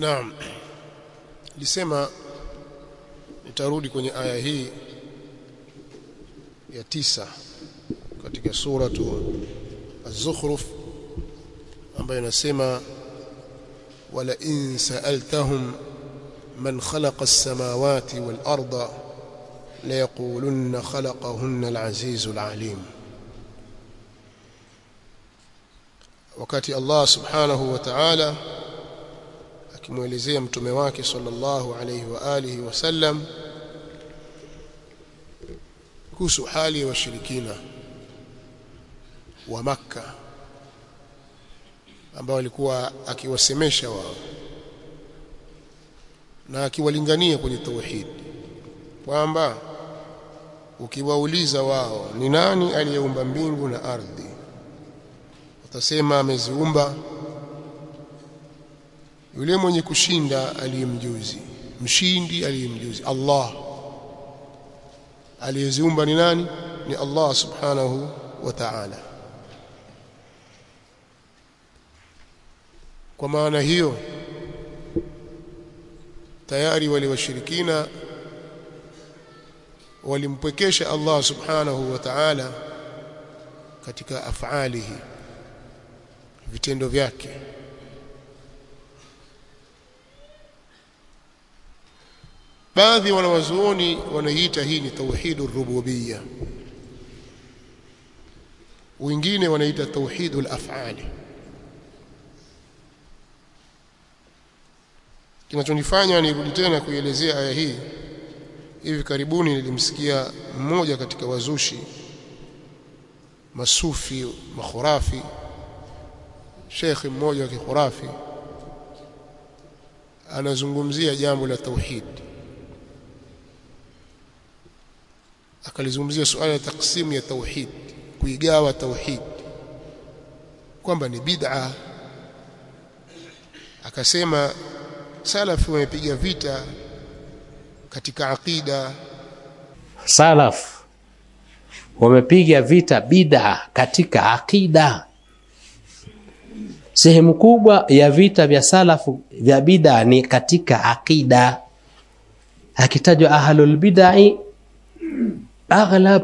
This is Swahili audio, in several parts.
Naam. Nilisema nitarudi kwenye aya hii ya tisa katika suratu Az-Zukhruf ambayo inasema wala in sa'altahum man khalaqa as-samawati wal arda la yaqulunna khalaqahunna al-azizul alim wakati Allah subhanahu wa ta'ala akimwelezea mtume wake sallallahu alayhi wa alihi wasallam kuhusu hali ya washirikina wa Makka ambao alikuwa akiwasemesha wao na akiwalingania kwenye tauhid kwamba ukiwauliza wao ni nani aliyeumba mbingu na ardhi watasema ameziumba yule mwenye kushinda aliyemjuzi mshindi aliyemjuzi Allah. Aliyeziumba ni nani? Ni Allah subhanahu wa ta'ala. Kwa maana hiyo tayari wale washirikina walimpwekesha Allah subhanahu wa ta'ala katika afalihi vitendo vyake baadhi wanawazuoni wanaiita hii ni tauhidu rububiya wengine wanaita tauhidu lafali kinachonifanya nirudi tena kuielezea aya hii hivi karibuni nilimsikia mmoja katika wazushi masufi makhurafi shekhi mmoja wa kikhurafi anazungumzia jambo la tauhid akalizungumzia suala la taksimu ya tauhid kuigawa tauhid kwamba ni bid'a. Akasema salafu wamepiga vita katika aqida. Salaf wamepiga vita bid'a katika aqida. Sehemu kubwa ya vita vya salafu vya bid'a ni katika aqida. Akitajwa ahlul bid'ah aghlab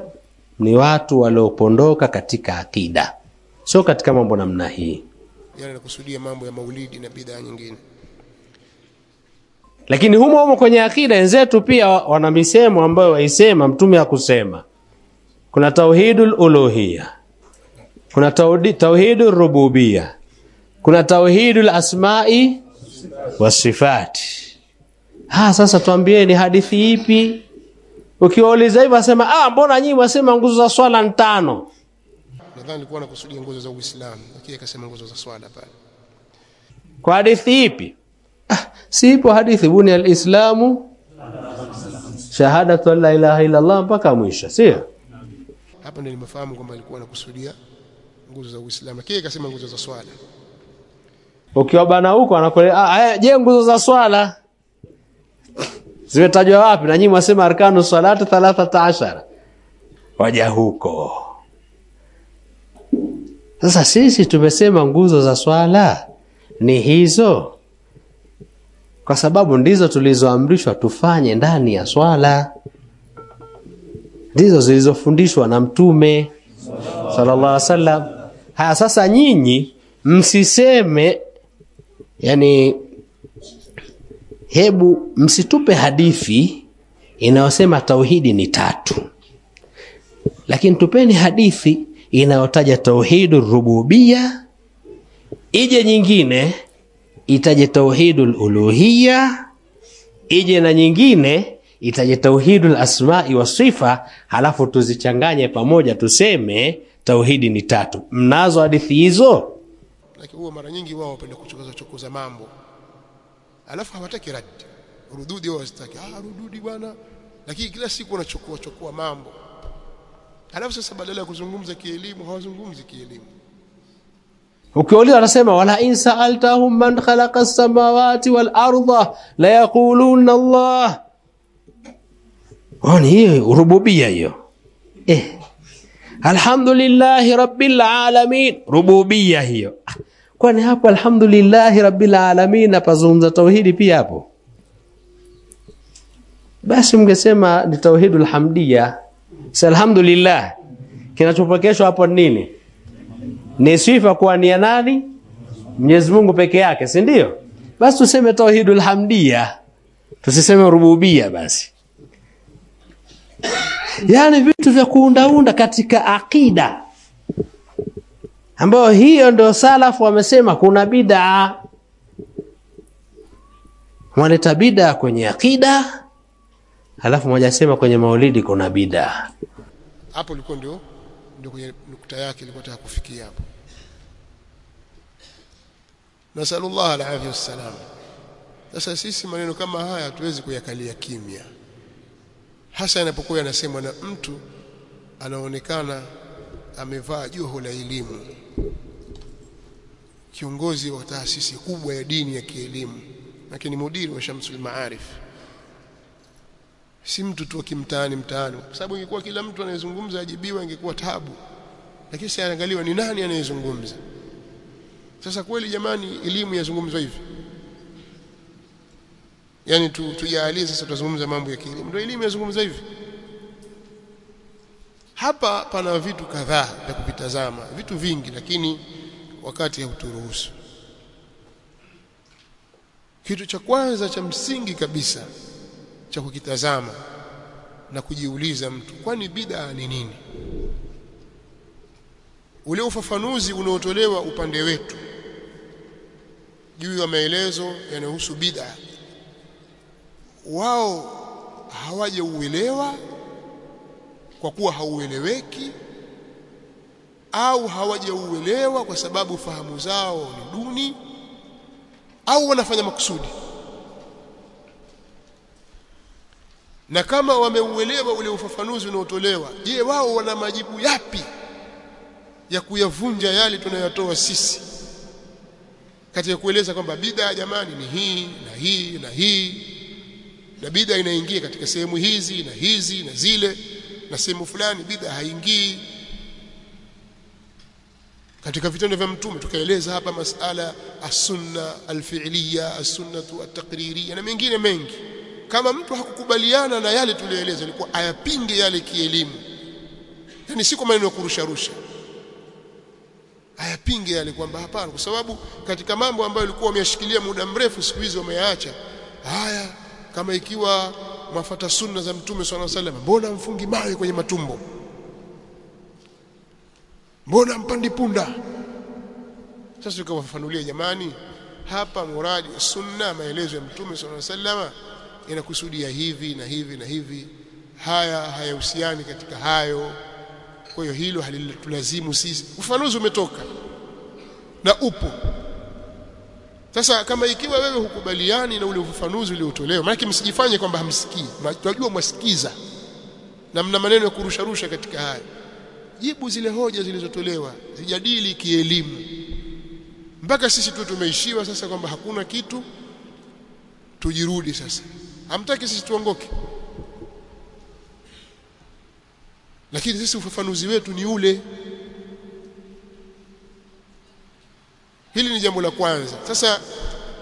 ni watu waliopondoka katika akida. Sio katika mambo namna hii. Yale nakusudia mambo ya maulidi na bidhaa nyingine. Lakini humo humo kwenye akida wenzetu pia wana misemo ambayo waisema mtume akusema kuna tauhidul uluhia kuna tauhidul rububia kuna tauhidul asma'i wasifati ha sasa tuambieni hadithi ipi ukiwauliza hivyo wasema ah mbona nyinyi wasema nguzo za swala ni tano? Nadhani nilikuwa nakusudia nguzo za Uislamu lakini akasema nguzo za swala pale. Kwa hadithi ipi? Ah, sipo hadithi buni alislamu. Shahadatu la ilaha illa Allah mpaka mwisho sio? Hapa ndio nimefahamu kwamba alikuwa anakusudia nguzo za Uislamu lakini akasema nguzo za swala. Ukiwa bana huko anakueleza ah je nguzo za swala zimetajwa wapi? Na nyinyi mwasema arkanu salati 13 waja huko. Sasa sisi tumesema nguzo za swala ni hizo. Kwa sababu ndizo tulizoamrishwa tufanye ndani ya swala. Ndizo zilizofundishwa na mtume sallallahu alaihi wasallam. Haya sasa nyinyi msiseme yani hebu msitupe hadithi inayosema tauhidi ni tatu. Lakini tupeni hadithi inayotaja tauhidu rububia ije nyingine itaje tauhidu uluhia ije na nyingine itaje tauhidul asma'i wa sifa halafu tuzichanganye pamoja tuseme tauhidi ni tatu. Mnazo hadithi hizo? Lakini huwa mara nyingi wao wapenda kuchokoza chokoza mambo alafu hawataki radi. Rududi wao wasitaki ah rududi bwana. Lakini kila siku wanachukua chukua mambo. Alafu sasa badala ya kuzungumza kielimu hawazungumzi kielimu. Ukiuliza anasema wala in sa'altahum man khalaqa as-samawati wal arda la yaquluna Allah. Wani hiyo rububia hiyo. Eh. Alhamdulillahi rabbil alamin. Rububia hiyo kwani hapo alhamdulillahi rabbil alamin napazungumza tauhidi pia hapo? Basi mngesema ni tauhidul hamdia alhamdulillah kinachopokeshwa hapo ni nini? Ni sifa kwa ni nani? Mwenyezi Mungu peke yake si ndio? Basi tuseme tauhidul hamdia tusiseme rububia basi. Yani vitu vya kuundaunda katika akida ambayo hiyo ndio salafu wamesema kuna bid'a. Waleta bid'a kwenye akida alafu mmoja asema kwenye maulidi kuna bid'a. Hapo ilikuwa ndio ndio kwenye nukta yake ilikuwa taka kufikia hapo. Nasallallahu alaihi wasallam sasa sisi maneno kama haya hatuwezi kuyakalia kimya. Hasa yanapokuwa yanasemwa na mtu anaonekana amevaa joho la elimu. Kiongozi wa taasisi kubwa ya dini ya kielimu lakini mudiri wa Shamsul Maarif. Si mtu tu akimtaani mtaani kwa sababu ingekuwa kila mtu anayezungumza ajibiwa ingekuwa tabu. Lakini sasa anaangaliwa ni nani anayezungumza. Sasa kweli jamani elimu yazungumzwa hivi? Yani tu tujalie sasa tutazungumza mambo ya kielimu. Ndio elimu yazungumza hivi hapa pana vitu kadhaa vya kuvitazama vitu vingi lakini wakati hauturuhusu. Kitu cha kwanza cha msingi kabisa cha kukitazama na kujiuliza mtu kwani bid'a ni nini? Ule ufafanuzi unaotolewa upande wetu juu ya maelezo yanayohusu bid'a wao hawajauelewa kwa kuwa haueleweki au hawajauelewa kwa sababu fahamu zao ni duni au wanafanya makusudi. Na kama wameuelewa ule ufafanuzi unaotolewa je wao wana majibu yapi ya kuyavunja yale tunayotoa sisi? Katika kueleza kwamba bid'a jamani ni hii na hii na hii na bid'a inaingia katika sehemu hizi na hizi na zile na sehemu fulani bid'a haingii. Katika vitendo vya mtume tukaeleza hapa masala as-sunna al-fi'liya as-sunnatu at-taqririya na mengine mengi. Kama mtu hakukubaliana na yale tuliyoeleza ilikuwa ayapinge yale kielimu. Yani si kwa maneno ya kurusha rusha. Ayapinge yale kwamba hapana kwa sababu katika mambo ambayo ilikuwa wameyashikilia muda mrefu siku hizi wameyaacha haya kama ikiwa mafata sunna za mtume swalla sallam mbona mfungi mawe kwenye matumbo? Mbona mpandi punda? Sasa tukawafafanulia jamani hapa muradi sunna maelezo ya mtume swalla sallam inakusudia hivi na hivi na hivi. Haya hayahusiani katika hayo. Kwa hiyo hilo halitulazimu sisi. Ufafanuzi umetoka na upo sasa kama ikiwa wewe hukubaliani na ule ufafanuzi uliotolewa maana msijifanye kwamba hamsikii. Tunajua mwasikiza na mna maneno ya kurusharusha katika haya jibu zile hoja zilizotolewa zijadili kielimu. Mpaka sisi tu tumeishiwa sasa kwamba hakuna kitu tujirudi sasa. Hamtaki sisi tuongoke. Lakini sisi ufafanuzi wetu ni ule hili ni jambo la kwanza. Sasa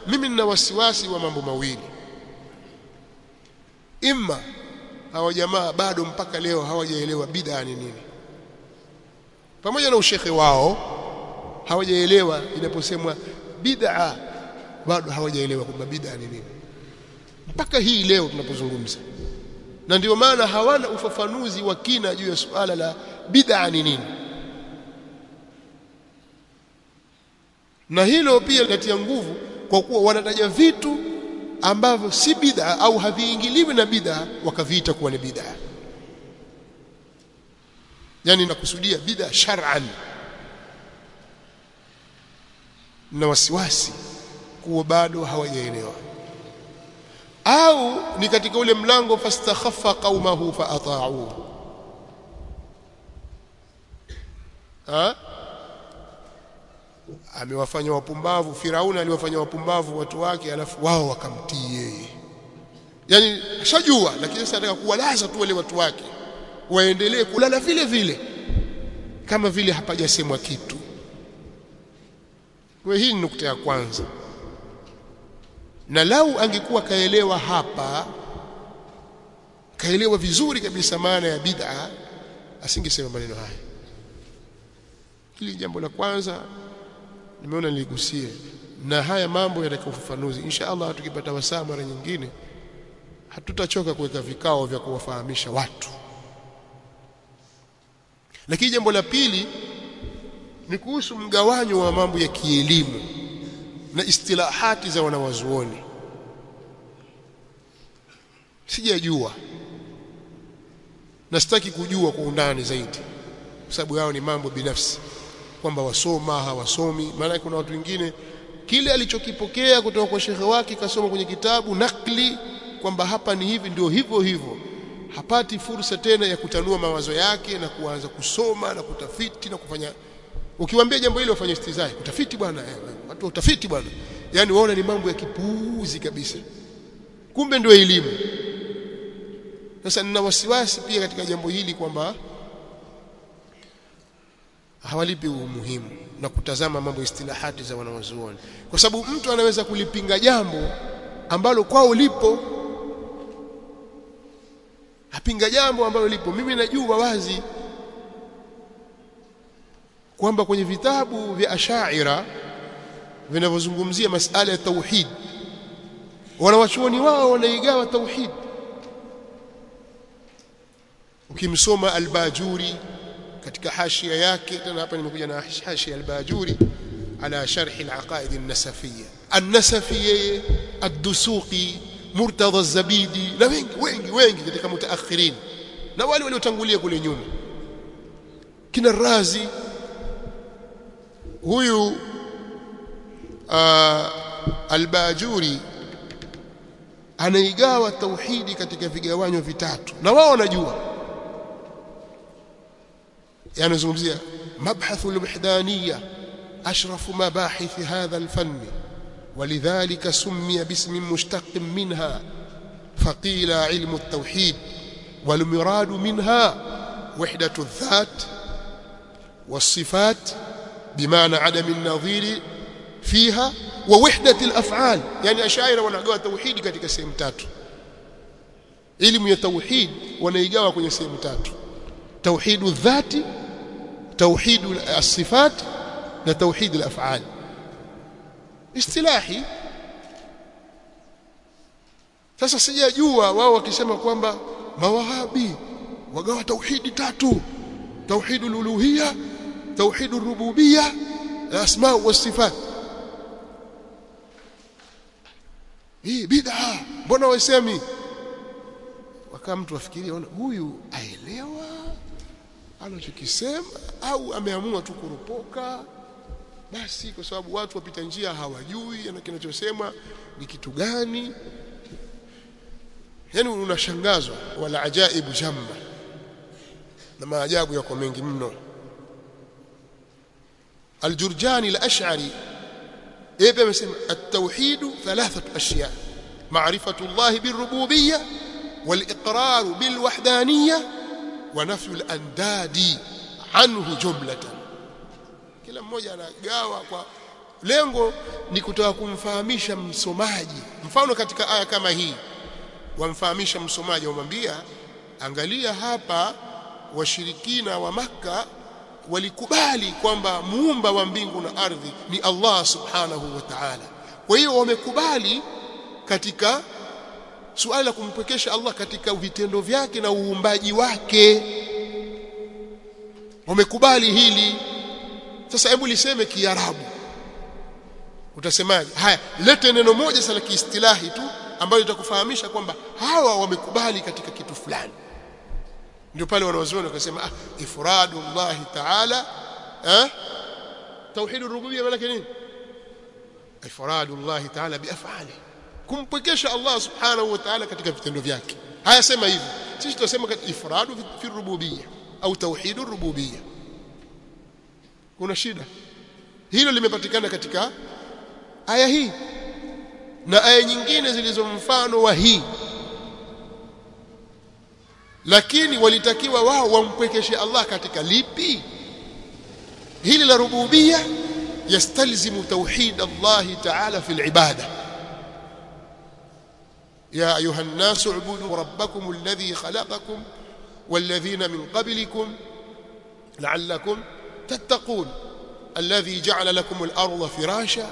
mimi nina wasiwasi wa mambo mawili. Imma hawa jamaa bado mpaka leo hawajaelewa bid'a ni nini. Pamoja na ushekhe wao hawajaelewa inaposemwa bid'a bado hawajaelewa kwamba bid'a ni nini. Mpaka hii leo tunapozungumza. Na ndio maana hawana ufafanuzi wa kina juu ya suala la bid'a ni nini na hilo pia linatia nguvu kwa kuwa wanataja vitu ambavyo si bid'a au haviingiliwi na bid'a wakaviita kuwa ni bid'a. Yani nakusudia bid'a shar'an. Na wasiwasi kuwa bado hawajaelewa. Au ni katika ule mlango fastakhaffa qaumahu faata'u ha amewafanya wapumbavu Firauni aliwafanya wapumbavu watu wake alafu wao wakamtii yeye. Yani ashajua lakini sasa anataka kuwalaza tu wale watu wake waendelee kulala vile vile kama vile hapajasemwa kitu. Kwa hii ni nukta ya kwanza. Na lau angekuwa kaelewa hapa kaelewa vizuri kabisa maana ya bid'a asingesema maneno haya. Hili jambo la kwanza nimeona niligusie. Na haya mambo yanataka ufafanuzi. Insha Allah tukipata wasaa mara nyingine hatutachoka kuweka vikao vya kuwafahamisha watu. Lakini jambo la pili ni kuhusu mgawanyo wa mambo ya kielimu na istilahati za wanawazuoni. Sijajua. Na sitaki kujua kwa undani zaidi. Kwa sababu yao ni mambo binafsi kwamba wasoma hawasomi. Maana kuna watu wengine kile alichokipokea kutoka kwa shekhe wake kasoma kwenye kitabu nakli kwamba hapa ni hivi ndio hivyo hivyo. Hapati fursa tena ya kutanua mawazo yake na kuanza kusoma na kutafiti na kufanya. Ukiwaambia jambo hilo wafanye istizai utafiti bwana eh, watu utafiti bwana. Yani waona ni mambo ya kipuuzi kabisa. Kumbe ndio elimu. Sasa nina wasiwasi pia katika jambo hili kwamba hawalipi umuhimu na kutazama mambo istilahati za wanawazuoni kwa sababu mtu anaweza kulipinga jambo ambalo kwao lipo apinga jambo ambalo lipo. Mimi najua wazi kwamba kwenye vitabu vya ashaira vinavyozungumzia masala ya tauhid wanawachuoni wao wanaigawa tauhid. Ukimsoma albajuri katika hashia yake tena hapa nimekuja na hashia albajuri ala sharh alaqaid an-nasafiyya an-nasafi ad-dusuqi murtadha az-zabidi na wengi wengi wengi katika mutaakhirin na wale waliotangulia kule nyuma kina razi huyu uh, albajuri anaigawa tauhidi katika vigawanyo vitatu na wao wanajua yanazungumzia mabhathu alwahdaniyya ashrafu mabahith hadha alfann ولذلك سمي باسم مشتق منها فقيل علم التوحيد والمراد منها وحدة الذات والصفات بمعنى عدم النظير فيها ووحدة الأفعال يعني أشاعر wanagawa tauhidi katika sehemu tatu elimu ya tauhid wanaigawa kwenye sehemu tatu tauhidu dhati tauhidu الصفات لتوحيد tauhid al-af'al istilahi sasa sijajua wao wakisema kwamba mawahabi wagawa tauhidi tatu. Tauhidu uluhiyya tauhidur rububiyya al-asma wa sifat. Hii bid'a mbona wasemi wakaa mtu afikiria huyu aelewa anachokisema au ameamua tu kuropoka basi kwa sababu watu wapita njia hawajui na kinachosema ni kitu gani yani unashangazwa wala ajaibu jamba na maajabu yako mengi mno الجرجاني الأشعري إيه بمسمى التوحيد ثلاثة أشياء معرفة الله بالربوبية والإقرار بالوحدانية wa nafyul andadi anhu jumlatan. Kila mmoja anagawa kwa lengo ni kutoa kumfahamisha msomaji. Mfano katika aya kama hii wamfahamisha msomaji wamwambia angalia hapa washirikina wa maka walikubali kwamba muumba wa mbingu na ardhi ni Allah subhanahu wa ta'ala. Kwa hiyo wamekubali katika suala la kumpwekesha Allah katika vitendo vyake na uumbaji wake. Wamekubali hili. Sasa hebu liseme kiarabu. Utasemaje? Haya lete neno moja sala kiistilahi tu ambayo itakufahamisha kwamba hawa wamekubali katika kitu fulani. Ndio pale wanawazuoni wakasema ah ifradu Allah ta'ala eh? Tauhidu rububiyya maana nini? Ifradu Allah ta'ala bi af'ali kumpwekesha Allah subhanahu wa ta'ala katika vitendo vyake. Hayasema hivi. Sisi tunasema katika ifradu fi rububiyya au tauhidu rububiyya. Kuna shida? Hilo limepatikana katika aya hii. Na aya nyingine zilizo mfano wa hii. Lakini walitakiwa wao wampwekeshe Allah katika lipi? Hili la rububia yastalzimu tauhid Allah ta'ala fil ibada. يا أيها الناس اعبدوا ربكم الذي خلقكم والذين من قبلكم لعلكم تتقون. الذي جعل لكم الأرض فراشا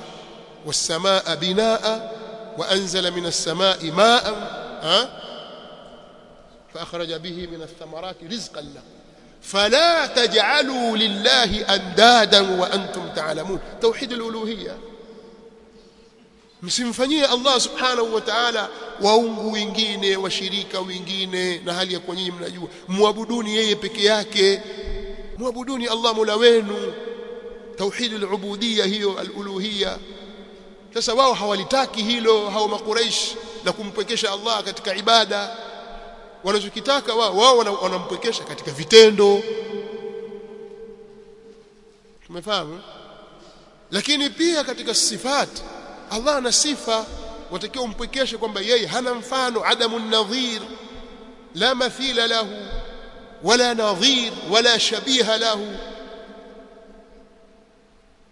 والسماء بناء وأنزل من السماء ماء ها؟ فأخرج به من الثمرات رزقا لكم. فلا تجعلوا لله أندادا وأنتم تعلمون. توحيد الألوهية. Msimfanyie Allah subhanahu wa ta'ala waungu wengine washirika wengine na hali ya kwa nyinyi mnajua. Muabuduni yeye peke yake. Muabuduni Allah mola wenu. Tauhid al-ubudiyya hiyo al-uluhiyya. Sasa wao hawalitaki hilo hao makuraish la kumpwekesha Allah katika ibada. Wanachokitaka wao wao wanampwekesha katika vitendo. Tumefahamu? Lakini pia katika sifati Allah ana sifa watakiwa umpwekeshe kwamba yeye hana mfano. Adamu nadhir la mathila lahu wala nadhir wala shabiha lahu.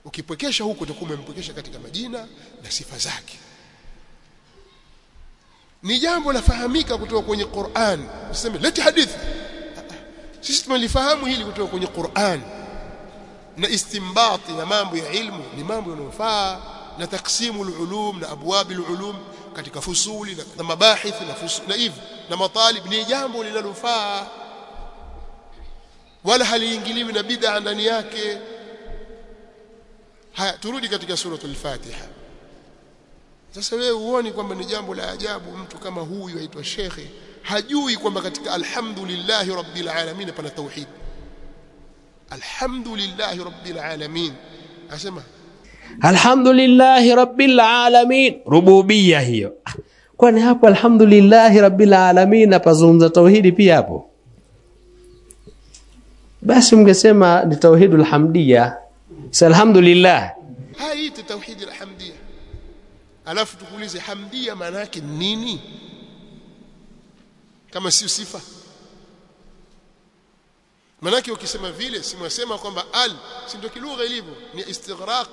Ukipwekesha huko utakuwa umempwekesha katika majina na sifa zake. Ni jambo lafahamika kutoka kwenye Qur'an. Useme leti hadithi sisi tumelifahamu hili kutoka kwenye Qur'an. Na istimbati na mambo ya ilmu ni mambo yanayofaa na taksimu ulum na abwabi ulum katika fusuli na, na mabahith na fusuli na hivi na matalib ni jambo linalofaa. Wala haliingiliwi na bid'a ndani yake. Haya turudi katika suratul fatiha sasa wewe uone kwamba ni jambo la ajabu mtu kama huyu aitwa shekhe hajui kwamba katika alhamdulillahi rabbil alamin pana tauhid. Alhamdulillahi rabbil alamin. Asema alhamdulillahi rabbil alamin. Rububia hiyo. Kwani hapo alhamdulillahi rabbil alamin tauhidi pia hapo? Basi mngesema ni tauhidul hamdia sa alhamdulillah. Tauhidi alhamdia alafu tukuulize hamdia maana yake nini? Kama sio sifa. Manake ukisema vile simwasema kwamba al si ndio kilugha ilivyo? Ni istighraq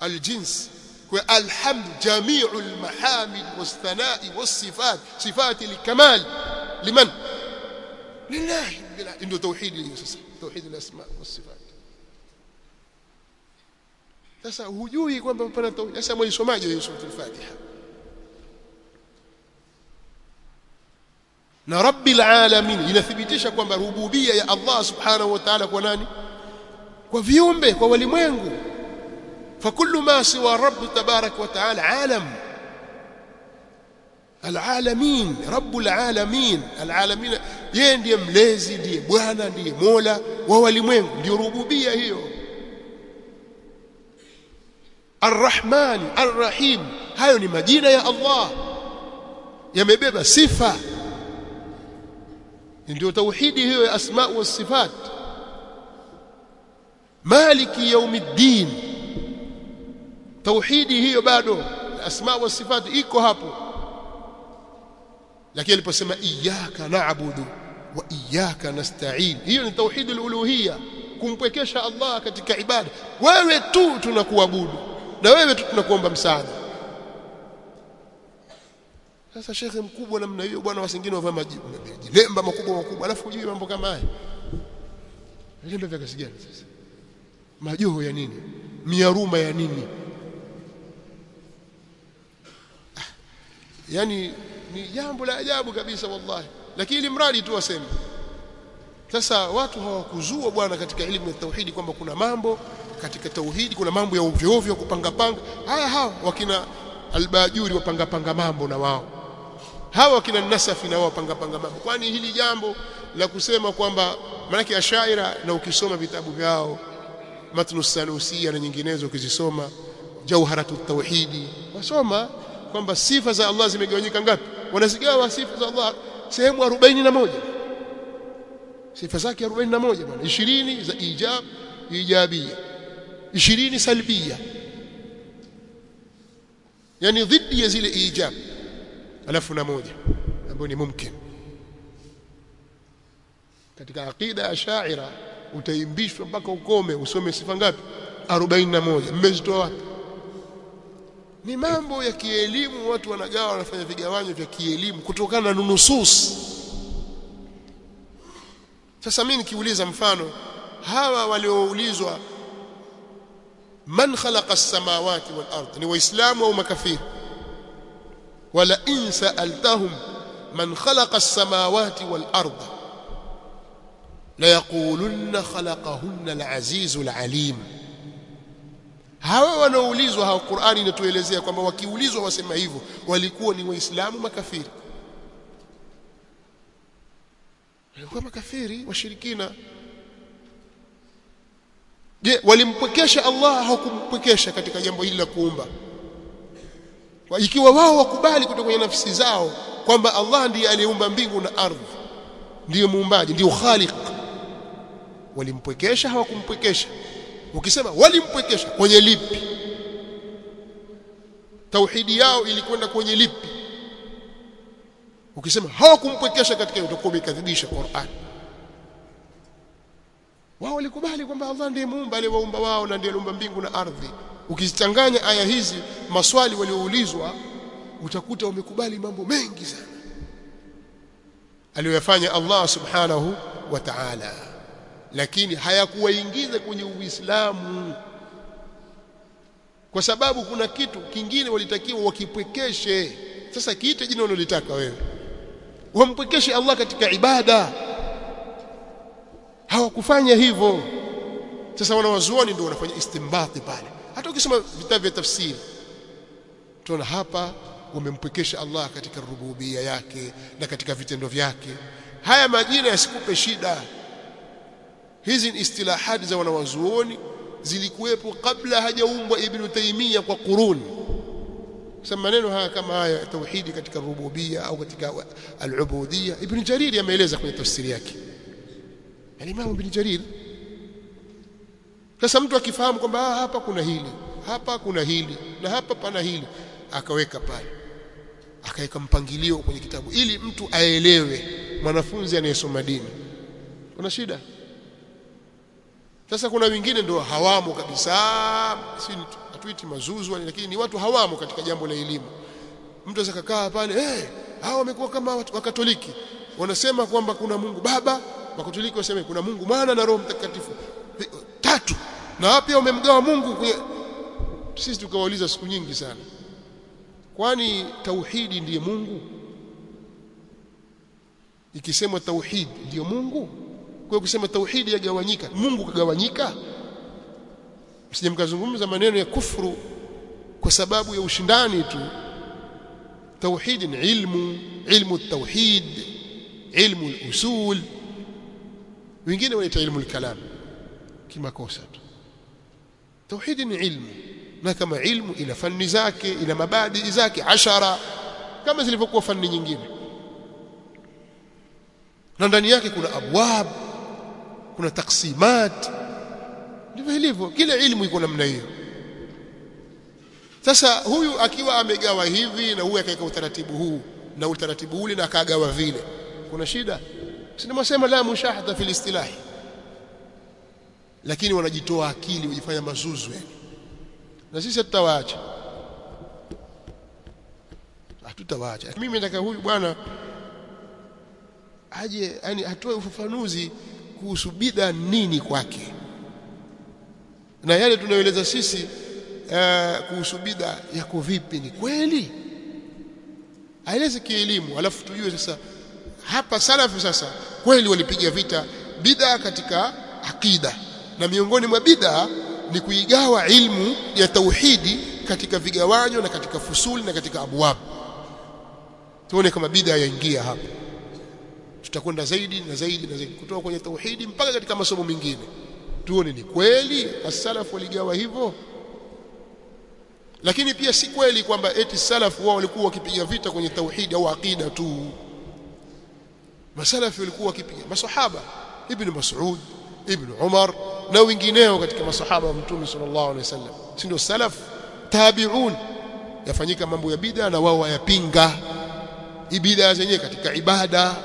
aljins kwa alhamd jami'u almahamid wasthana'i wasifat sifati alkamal liman lillahi ndio tauhid hiyo sasa tauhid alasma wasifat sasa hujui kwamba pana tauhid sasa mwisomaje hiyo sura al-Fatiha na rabbil alamin inathibitisha kwamba rububia ya Allah subhanahu wa ta'ala kwa nani kwa viumbe kwa walimwengu فكل ما سوى الرب تبارك وتعالى عالم. العالمين رب العالمين. العالمين يندي ملزي دي بوانا دي مولا لمين؟ دي ربوبية هي. الرحمن الرحيم. هاي مدينة يا الله. يا مبيبة صفة. عنده توحيد هي أسماء والصفات. مالك يوم الدين. Tauhidi hiyo bado. Asma wa sifat iko hapo. Lakini aliposema iyyaka na'budu wa iyyaka nasta'in. Hiyo ni tauhid al-uluhiyya kumpwekesha Allah katika ibada. Wewe tu tunakuabudu. Na wewe tu tunakuomba msaada. Sasa shekhe mkubwa namna hiyo bwana wasingine wavaa majilemba makubwa makubwa alafu hujui mambo kama haya. Vilemba vya kasi gani sasa? Majoho ya nini? Miaruma ya nini yani ni jambo la ajabu kabisa wallahi. Lakini mradi tu waseme. Sasa watu hawakuzua bwana katika elimu ya tauhidi kwamba kuna mambo katika tauhidi kuna mambo ya ovyo ovyo kupanga panga. Haya hawa wakina albajuri wapanga panga mambo na wao. Hawa wakina nasafi na wao wapanga panga mambo. Kwani hili jambo la kusema kwamba maanake ashaira na ukisoma vitabu vyao matnu sanusia na nyinginezo ukizisoma jauharatu tauhidi wasoma kwamba sifa za Allah zimegawanyika ngapi? Wanazigawa sifa za Allah sehemu 41 sifa zake 41 bwana. 20 za ijab ijabia. 20 salbia. Yani dhidi ya zile ijab. Alafu na moja ambayo ni mumkin. Katika aqida ya shaira utaimbishwa mpaka ukome usome sifa ngapi? 41 mmezitoa wapi ni mambo ya kielimu watu wanagawa wanafanya vigawanyo vya kielimu kutokana na nusus sasa mimi nikiuliza mfano hawa walioulizwa man khalaqa as-samawati wal ard ni waislamu au makafiri? Wala in sa'altahum man khalaqa as-samawati wal ard la yaqulunna khalaqahunna al-azizul alim hawa wanaoulizwa hawa Qur'ani inatuelezea kwamba wakiulizwa wasema hivyo walikuwa ni waislamu makafiri. Walikuwa makafiri washirikina. Je walimpwekesha Allah? Hawakumpwekesha katika jambo hili la kuumba. Ikiwa wao wakubali kutoka kwenye nafsi zao kwamba Allah ndiye aliyeumba mbingu na ardhi ndiye muumbaji ndiye khaliq walimpwekesha hawakumpwekesha ukisema walimpwekesha kwenye lipi? Tauhidi yao ilikwenda kwenye lipi? Ukisema hawakumpwekesha katika utakuwa umekadhibisha Qur'an. Wao walikubali kwamba Allah ndiye muumba aliyewaumba wao na ndiye aliumba mbingu na ardhi. Ukizichanganya aya hizi maswali walioulizwa utakuta wamekubali mambo mengi sana. Aliyoyafanya Allah subhanahu wa ta'ala lakini hayakuwaingiza kwenye Uislamu. Kwa sababu kuna kitu kingine walitakiwa wakipwekeshe. Sasa kiite jina unalotaka wewe. Wampwekeshe Allah katika ibada. Hawakufanya hivyo. Sasa wanawazuoni ndio wanafanya istimbati pale. Hata ukisoma vitabu vya tafsiri tunaona hapa wamempwekesha Allah katika rububia yake na katika vitendo vyake. Haya majina yasikupe shida hizi ni istilahati za wanawazuoni zilikuwepo kabla hajaumbwa ibn Taymiyyah kwa kuruni. sasa maneno haya kama haya tauhidi katika rububia au katika al-ubudiyya. Ibn Jarir ameeleza kwenye tafsiri yake. Alimamu ibn Jarir. Sasa mtu akifahamu kwamba hapa kuna hili hapa kuna hili na hapa pana hili akaweka pale. Akaweka mpangilio kwenye kitabu ili mtu aelewe mwanafunzi anayesoma dini. Una shida sasa kuna wengine ndio hawamo kabisa. Si hatuiti mazuzu lakini ni watu hawamo katika jambo la elimu. Mtu anaweza kakaa pale eh hey, hao wamekuwa kama wakatoliki wanasema kwamba kuna Mungu Baba wakatoliki waseme kuna Mungu Mwana na Roho Mtakatifu. Tatu. Na pia wamemgawa Mungu kwenye sisi tukawauliza siku nyingi sana kwani tauhidi ndiye Mungu? Ikisemwa tauhidi ndiyo Mungu kwa kusema tauhidi yagawanyika. Mungu kagawanyika. Msije mkazungumza maneno ya kufru kwa sababu ya ushindani tu. Tauhidi ni ilmu ilmu tauhid ilmu al-usul wengine wanaita ilmu al-kalam kimakosa tu. Tauhidi ni ilmu na kama ilmu ina fani zake ina mabadi zake ashara kama zilivyokuwa fani nyingine. Na ndani yake kuna abwab kuna taksimat ndivyo ilivyo kila ilmu iko namna hiyo. Sasa huyu akiwa amegawa hivi na huyu akaweka utaratibu huu na utaratibu ule na akagawa vile kuna shida? Sinasema la mushahada fil istilahi. Lakini wanajitoa akili wajifanya mazuzu yani. Na sisi tutawaacha hatutawaacha. Mimi nataka huyu bwana aje yani atoe ufafanuzi kuhusu bid'a nini kwake. Na yale tunayoeleza sisi uh, kuhusu bid'a yako vipi? Ni kweli? Aeleze kielimu alafu tujue sasa hapa salafu sasa kweli walipiga vita bid'a katika akida na miongoni mwa bid'a ni kuigawa ilmu ya tauhidi katika vigawanyo na katika fusuli na katika abwab. Tuone kama bid'a yaingia hapa tutakwenda zaidi na zaidi na zaidi kutoka kwenye tauhidi mpaka katika masomo mengine. Tuone ni kweli as-salaf waligawa hivyo lakini pia si kweli kwamba eti salaf wao walikuwa wakipiga vita kwenye tauhidi au aqida tu. Masalafi walikuwa wakipiga masahaba ibn Mas'ud ibn Umar na wengineo katika masahaba wa Mtume sallallahu alaihi wasallam. Si ndio salaf? Tabi'un. Yafanyika mambo ya bid'a na wao wayapinga. Ibida zenyewe katika ibada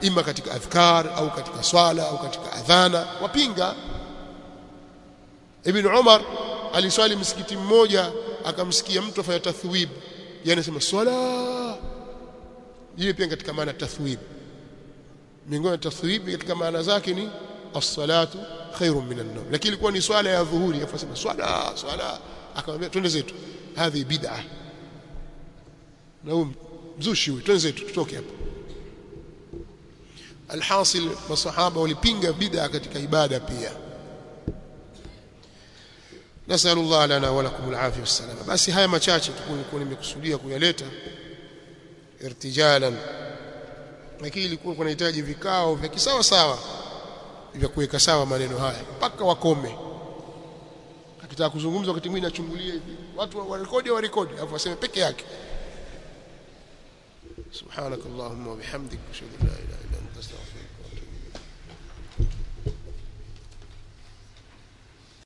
ima katika adhkar au katika swala au katika adhana wapinga. Ibn Umar aliswali msikiti mmoja akamsikia mtu afanya tathwib. Yani sema swala. Ile pia katika maana tathwib. Miongoni ya tathwib katika maana zake ni as-salatu khairun min an-nawm lakini ilikuwa ni swala ya dhuhuri. Afasema swala swala. Akamwambia twende zetu. Hadhi bid'ah. Na huyu mzushi huyu twende zetu tutoke hapa alhasil masahaba walipinga bid'a katika ibada pia. Nasalullah lana wa lakum alafiyah wassalama basi haya machache tulikuwa nimekusudia kuyaleta irtijalan. Lakini ilikuwa kunahitaji vikao vya kisawa sawa vya kuweka sawa maneno haya. Mpaka wakome. Akitaka kuzungumza wakati mwingine achungulie hivi. Watu warekodi warekodi. Afu waseme peke yake. Subhanakallahumma wa bihamdika ashhadu an la ilaha